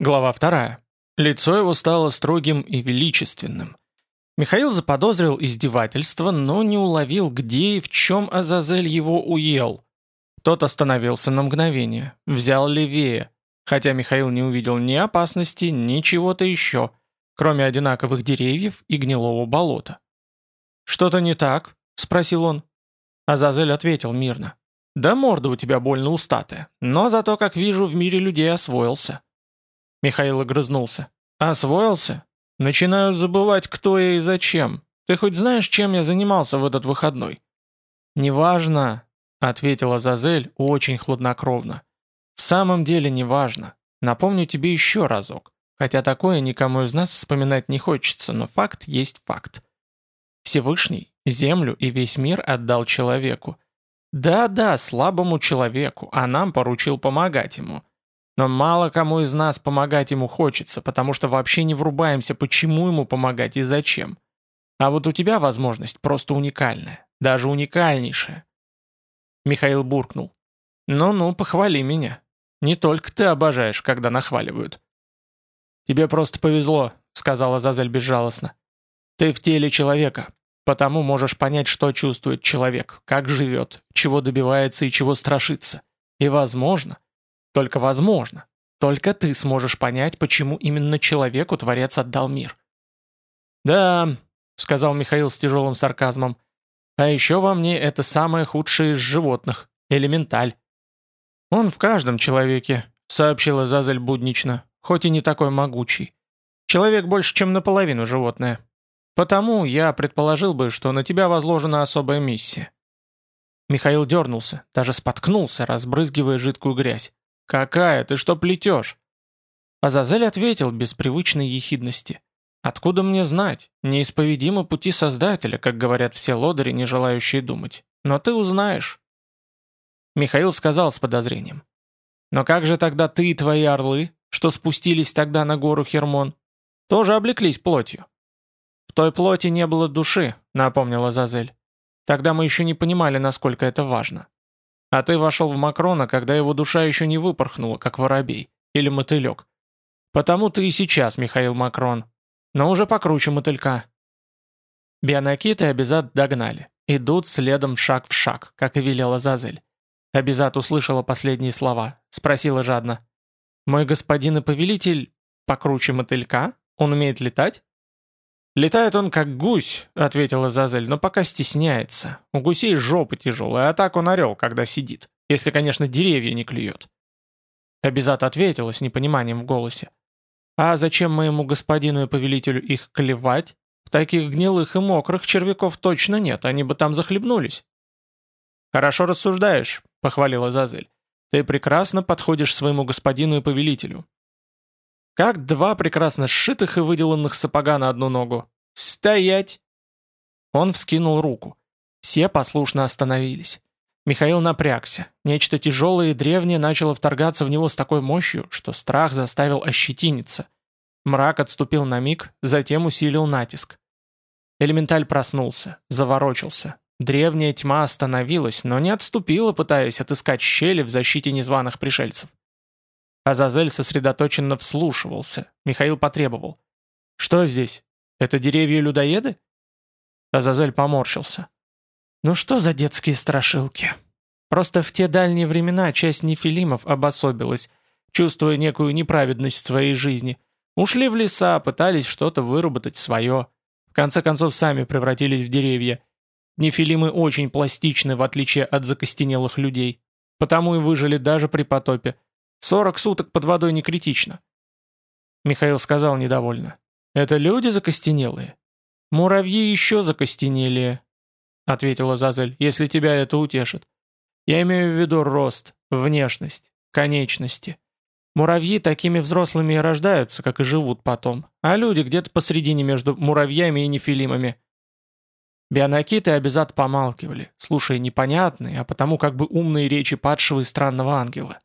Глава вторая. Лицо его стало строгим и величественным. Михаил заподозрил издевательство, но не уловил, где и в чем Азазель его уел. Тот остановился на мгновение, взял левее, хотя Михаил не увидел ни опасности, ни чего-то еще, кроме одинаковых деревьев и гнилого болота. «Что-то не так?» — спросил он. Азазель ответил мирно. «Да морда у тебя больно устатая, но зато, как вижу, в мире людей освоился». Михаил огрызнулся. «Освоился? Начинаю забывать, кто я и зачем. Ты хоть знаешь, чем я занимался в этот выходной?» «Неважно», — ответила Зазель очень хладнокровно. «В самом деле неважно. Напомню тебе еще разок. Хотя такое никому из нас вспоминать не хочется, но факт есть факт. Всевышний землю и весь мир отдал человеку. Да-да, слабому человеку, а нам поручил помогать ему. Но мало кому из нас помогать ему хочется, потому что вообще не врубаемся, почему ему помогать и зачем. А вот у тебя возможность просто уникальная, даже уникальнейшая. Михаил буркнул. «Ну-ну, похвали меня. Не только ты обожаешь, когда нахваливают». «Тебе просто повезло», — сказала Зазель безжалостно. «Ты в теле человека, потому можешь понять, что чувствует человек, как живет, чего добивается и чего страшится. И возможно, только возможно. Только ты сможешь понять, почему именно человеку Творец отдал мир. «Да», — сказал Михаил с тяжелым сарказмом, «а еще во мне это самое худшее из животных — элементаль». «Он в каждом человеке», — сообщила Зазель буднично, хоть и не такой могучий. «Человек больше, чем наполовину животное. Потому я предположил бы, что на тебя возложена особая миссия». Михаил дернулся, даже споткнулся, разбрызгивая жидкую грязь. «Какая? Ты что плетешь?» Азазель ответил без привычной ехидности. «Откуда мне знать? Неисповедимы пути Создателя, как говорят все лодыри, не желающие думать. Но ты узнаешь». Михаил сказал с подозрением. «Но как же тогда ты и твои орлы, что спустились тогда на гору Хермон, тоже облеклись плотью?» «В той плоти не было души», — напомнила Зазель. «Тогда мы еще не понимали, насколько это важно. А ты вошел в Макрона, когда его душа еще не выпорхнула, как воробей. Или мотылек. Потому ты и сейчас, Михаил Макрон. Но уже покруче мотылька. Бионакит и Абизад догнали. Идут следом шаг в шаг, как и велела Зазель. Абизад услышала последние слова. Спросила жадно. «Мой господин и повелитель покруче мотылька? Он умеет летать?» «Летает он как гусь», — ответила Зазель, — «но пока стесняется. У гусей жопа тяжелая, а так он орел, когда сидит. Если, конечно, деревья не клюет». Абизат ответила с непониманием в голосе. «А зачем моему господину и повелителю их клевать? В таких гнилых и мокрых червяков точно нет, они бы там захлебнулись». «Хорошо рассуждаешь», — похвалила Зазель. «Ты прекрасно подходишь своему господину и повелителю. Как два прекрасно сшитых и выделанных сапога на одну ногу. «Стоять!» Он вскинул руку. Все послушно остановились. Михаил напрягся. Нечто тяжелое и древнее начало вторгаться в него с такой мощью, что страх заставил ощетиниться. Мрак отступил на миг, затем усилил натиск. Элементаль проснулся, заворочился. Древняя тьма остановилась, но не отступила, пытаясь отыскать щели в защите незваных пришельцев. Азазель сосредоточенно вслушивался. Михаил потребовал. «Что здесь? Это деревья-людоеды?» Азазель поморщился. «Ну что за детские страшилки? Просто в те дальние времена часть нефилимов обособилась, чувствуя некую неправедность своей жизни. Ушли в леса, пытались что-то выработать свое. В конце концов, сами превратились в деревья. Нефилимы очень пластичны, в отличие от закостенелых людей. Потому и выжили даже при потопе. Сорок суток под водой не критично. Михаил сказал недовольно. Это люди закостенелые? Муравьи еще закостенелее, ответила Зазель, если тебя это утешит. Я имею в виду рост, внешность, конечности. Муравьи такими взрослыми и рождаются, как и живут потом, а люди где-то посредине между муравьями и нефилимами. Бионакиты обязательно помалкивали, слушая непонятные, а потому как бы умные речи падшего и странного ангела.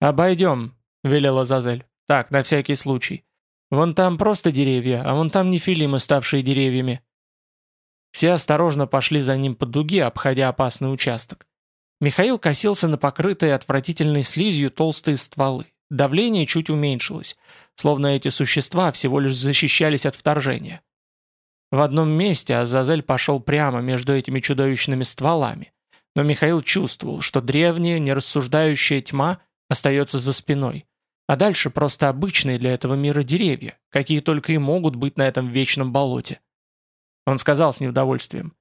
«Обойдем», — велела Зазель. «Так, на всякий случай. Вон там просто деревья, а вон там нефилимы, ставшие деревьями». Все осторожно пошли за ним по дуге, обходя опасный участок. Михаил косился на покрытые отвратительной слизью толстые стволы. давление чуть уменьшилось, словно эти существа всего лишь защищались от вторжения. В одном месте Азазель пошел прямо между этими чудовищными стволами, но Михаил чувствовал, что древняя, нерассуждающая тьма остается за спиной, а дальше просто обычные для этого мира деревья, какие только и могут быть на этом вечном болоте. Он сказал с неудовольствием,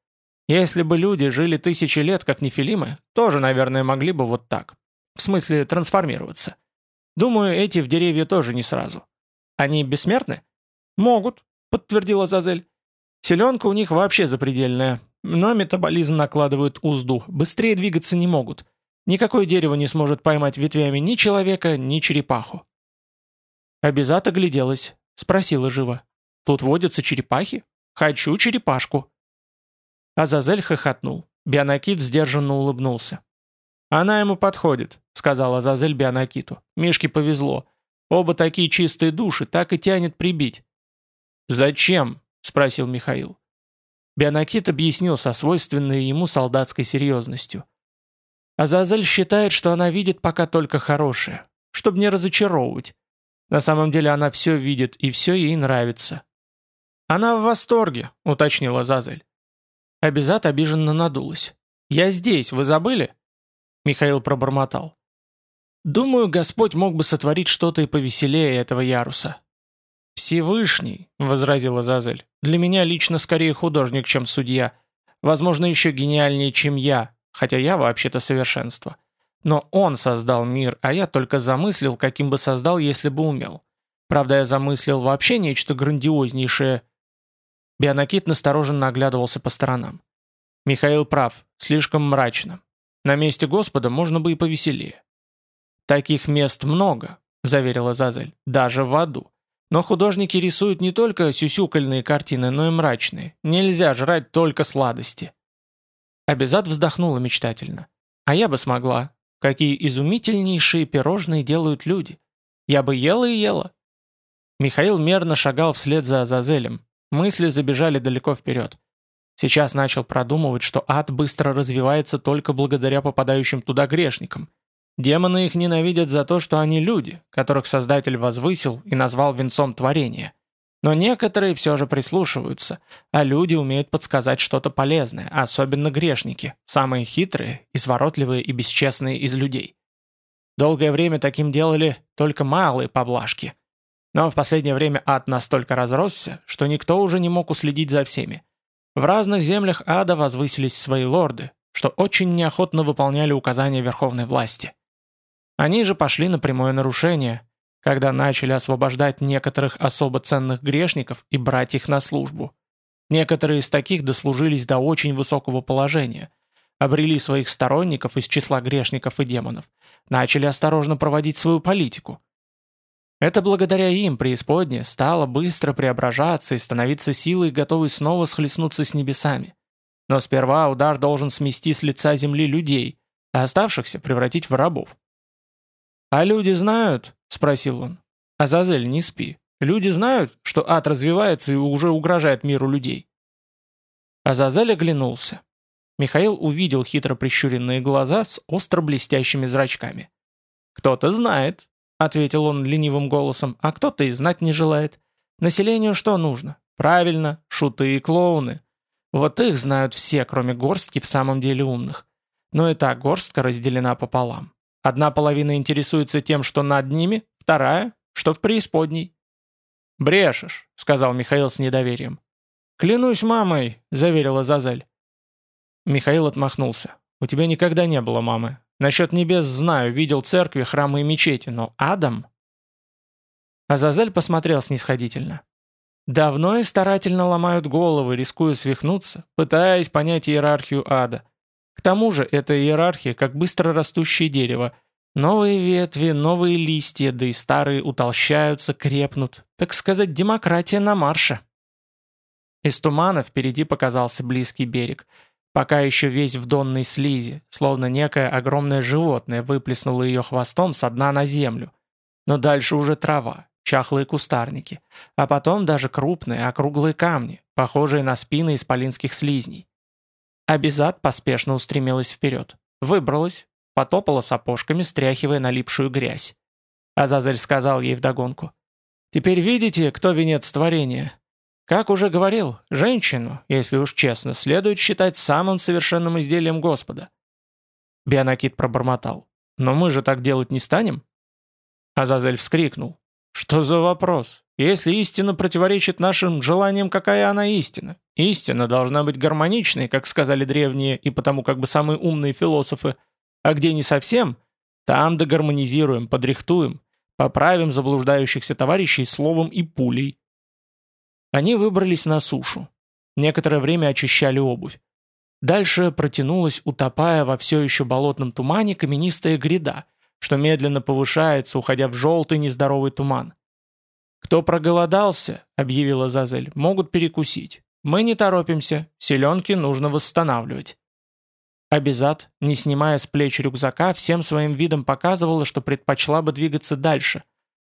«Если бы люди жили тысячи лет, как нефилимы, тоже, наверное, могли бы вот так. В смысле, трансформироваться. Думаю, эти в деревья тоже не сразу. Они бессмертны?» «Могут», — подтвердила Зазель. «Селенка у них вообще запредельная, но метаболизм накладывают узду, быстрее двигаться не могут. Никакое дерево не сможет поймать ветвями ни человека, ни черепаху. Абизат огляделась, спросила живо. «Тут водятся черепахи? Хочу черепашку». Азазель хохотнул. Бионакит сдержанно улыбнулся. «Она ему подходит», — сказал Азазель Бионакиту. «Мишке повезло. Оба такие чистые души, так и тянет прибить». «Зачем?» — спросил Михаил. Бионакит объяснил со свойственной ему солдатской серьезностью. Азазель считает, что она видит пока только хорошее, чтобы не разочаровывать. На самом деле она все видит, и все ей нравится. «Она в восторге», — уточнила Азазель. Абизат обиженно надулась. «Я здесь, вы забыли?» Михаил пробормотал. «Думаю, Господь мог бы сотворить что-то и повеселее этого яруса. «Всевышний», — возразила Зазель, — «для меня лично скорее художник, чем судья. Возможно, еще гениальнее, чем я, хотя я вообще-то совершенство. Но он создал мир, а я только замыслил, каким бы создал, если бы умел. Правда, я замыслил вообще нечто грандиознейшее». Бионакит настороженно оглядывался по сторонам. Михаил прав, слишком мрачно. На месте Господа можно бы и повеселее. «Таких мест много», — заверила Зазель, — «даже в аду. Но художники рисуют не только сюсюкальные картины, но и мрачные. Нельзя жрать только сладости. Абизад вздохнула мечтательно. А я бы смогла. Какие изумительнейшие пирожные делают люди. Я бы ела и ела. Михаил мерно шагал вслед за Азазелем. Мысли забежали далеко вперед. Сейчас начал продумывать, что ад быстро развивается только благодаря попадающим туда грешникам. Демоны их ненавидят за то, что они люди, которых Создатель возвысил и назвал венцом творения. Но некоторые все же прислушиваются, а люди умеют подсказать что-то полезное, особенно грешники, самые хитрые, изворотливые и бесчестные из людей. Долгое время таким делали только малые поблажки. Но в последнее время ад настолько разросся, что никто уже не мог уследить за всеми. В разных землях ада возвысились свои лорды, что очень неохотно выполняли указания верховной власти. Они же пошли на прямое нарушение, когда начали освобождать некоторых особо ценных грешников и брать их на службу. Некоторые из таких дослужились до очень высокого положения, обрели своих сторонников из числа грешников и демонов, начали осторожно проводить свою политику. Это благодаря им преисподняя стала быстро преображаться и становиться силой, готовой снова схлестнуться с небесами. Но сперва удар должен смести с лица земли людей, а оставшихся превратить в рабов. «А люди знают?» — спросил он. «Азазель, не спи. Люди знают, что ад развивается и уже угрожает миру людей?» Азазель оглянулся. Михаил увидел хитро прищуренные глаза с остро блестящими зрачками. «Кто-то знает», — ответил он ленивым голосом, «а кто-то и знать не желает. Населению что нужно? Правильно, шуты и клоуны. Вот их знают все, кроме горстки в самом деле умных. Но и та горстка разделена пополам. Одна половина интересуется тем, что над ними, вторая, что в преисподней. «Брешешь», — сказал Михаил с недоверием. «Клянусь мамой», — заверила Зазель. Михаил отмахнулся. «У тебя никогда не было мамы. Насчет небес знаю, видел церкви, храмы и мечети, но Адам...» Азазель посмотрел снисходительно. «Давно и старательно ломают головы, рискуя свихнуться, пытаясь понять иерархию ада. К тому же эта иерархия как быстро растущее дерево. Новые ветви, новые листья, да и старые утолщаются, крепнут. Так сказать, демократия на марше. Из тумана впереди показался близкий берег. Пока еще весь в донной слизи, словно некое огромное животное выплеснуло ее хвостом со дна на землю. Но дальше уже трава, чахлые кустарники, а потом даже крупные округлые камни, похожие на спины исполинских слизней. Абизад поспешно устремилась вперед. Выбралась, потопала сапожками, стряхивая налипшую грязь. Азазель сказал ей вдогонку. «Теперь видите, кто венец творения? Как уже говорил, женщину, если уж честно, следует считать самым совершенным изделием Господа». Бионакит пробормотал. «Но мы же так делать не станем?» Азазель вскрикнул. «Что за вопрос? Если истина противоречит нашим желаниям, какая она истина? Истина должна быть гармоничной, как сказали древние и потому как бы самые умные философы. А где не совсем, там догармонизируем, подрихтуем, поправим заблуждающихся товарищей словом и пулей». Они выбрались на сушу. Некоторое время очищали обувь. Дальше протянулась, утопая во все еще болотном тумане, каменистая гряда, что медленно повышается, уходя в желтый нездоровый туман. «Кто проголодался», — объявила Зазель, — «могут перекусить. Мы не торопимся, селенки нужно восстанавливать». Абизат, не снимая с плеч рюкзака, всем своим видом показывала, что предпочла бы двигаться дальше,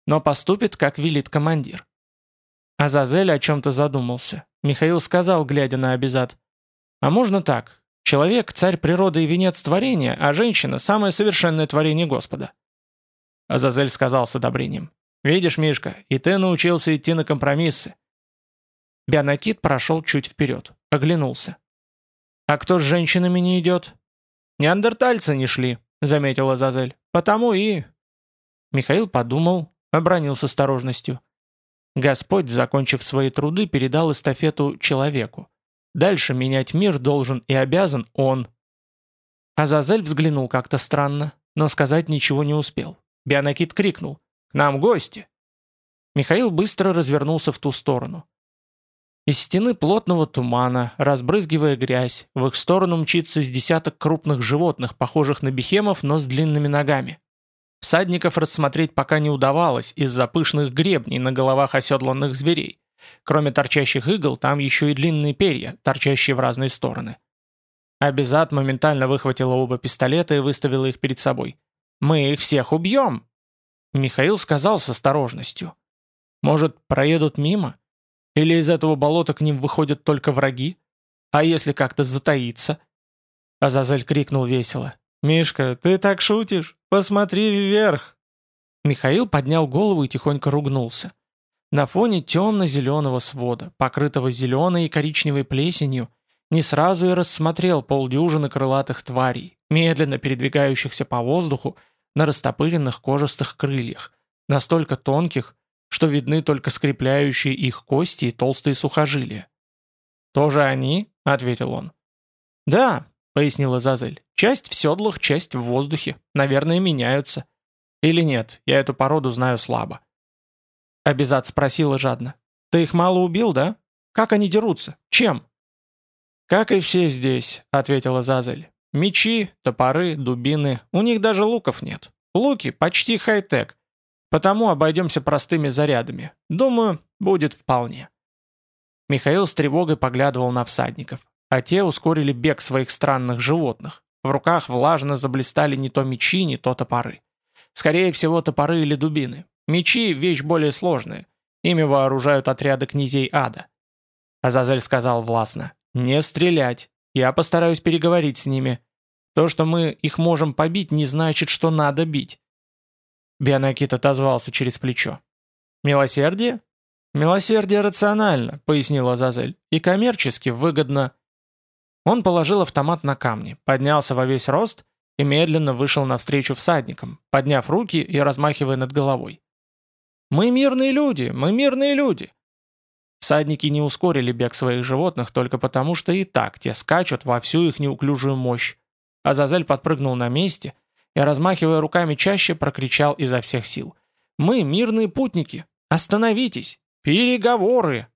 но поступит, как велит командир. Азазель о чем-то задумался. Михаил сказал, глядя на Абизат, «А можно так? Человек – царь природы и венец творения, а женщина – самое совершенное творение Господа». Азазель сказал с одобрением. «Видишь, Мишка, и ты научился идти на компромиссы». Бионакит прошел чуть вперед, оглянулся. «А кто с женщинами не идет?» «Неандертальцы не шли», — заметил Азазель. «Потому и...» Михаил подумал, обронил с осторожностью. Господь, закончив свои труды, передал эстафету человеку. Дальше менять мир должен и обязан он. Азазель взглянул как-то странно, но сказать ничего не успел. Бионакит крикнул «К нам гости!». Михаил быстро развернулся в ту сторону. Из стены плотного тумана, разбрызгивая грязь, в их сторону мчится с десяток крупных животных, похожих на бехемов, но с длинными ногами. Всадников рассмотреть пока не удавалось из-за пышных гребней на головах оседланных зверей. Кроме торчащих игл, там еще и длинные перья, торчащие в разные стороны. Абизат моментально выхватила оба пистолета и выставила их перед собой. «Мы их всех убьем!» Михаил сказал с осторожностью. «Может, проедут мимо? Или из этого болота к ним выходят только враги? А если как-то затаиться?» Азазель крикнул весело. «Мишка, ты так шутишь? Посмотри вверх!» Михаил поднял голову и тихонько ругнулся. На фоне темно-зеленого свода, покрытого зеленой и коричневой плесенью, не сразу и рассмотрел полдюжины крылатых тварей, медленно передвигающихся по воздуху на растопыренных кожистых крыльях, настолько тонких, что видны только скрепляющие их кости и толстые сухожилия. «Тоже они?» — ответил он. «Да», — пояснила Зазель, — «часть в седлах, часть в воздухе. Наверное, меняются. Или нет, я эту породу знаю слабо». Абизат спросила жадно. «Ты их мало убил, да? Как они дерутся? Чем?» «Как и все здесь», — ответила Зазель. «Мечи, топоры, дубины. У них даже луков нет. Луки почти хай-тек. Потому обойдемся простыми зарядами. Думаю, будет вполне». Михаил с тревогой поглядывал на всадников, а те ускорили бег своих странных животных. В руках влажно заблистали не то мечи, не то топоры. Скорее всего, топоры или дубины. Мечи — вещь более сложная. Ими вооружают отряды князей ада. Азазель сказал властно. «Не стрелять. Я постараюсь переговорить с ними. То, что мы их можем побить, не значит, что надо бить». Бионакит отозвался через плечо. «Милосердие?» «Милосердие рационально», — пояснил Азазель, — «и коммерчески выгодно». Он положил автомат на камни, поднялся во весь рост и медленно вышел навстречу всадникам, подняв руки и размахивая над головой. «Мы мирные люди! Мы мирные люди!» Всадники не ускорили бег своих животных только потому, что и так те скачут во всю их неуклюжую мощь. Азазель подпрыгнул на месте и, размахивая руками чаще, прокричал изо всех сил. «Мы мирные путники! Остановитесь! Переговоры!»